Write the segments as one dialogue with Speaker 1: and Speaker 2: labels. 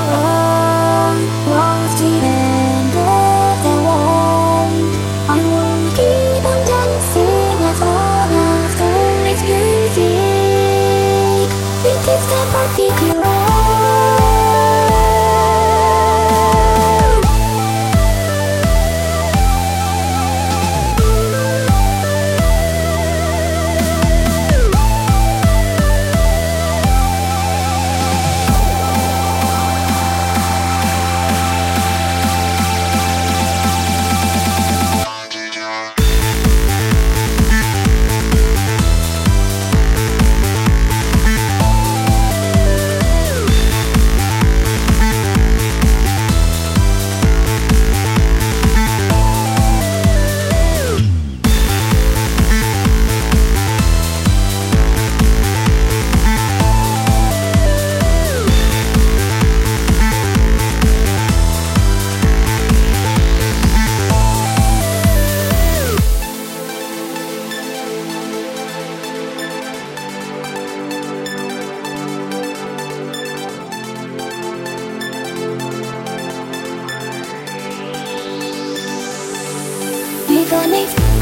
Speaker 1: I knew that that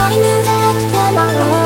Speaker 1: I knew that the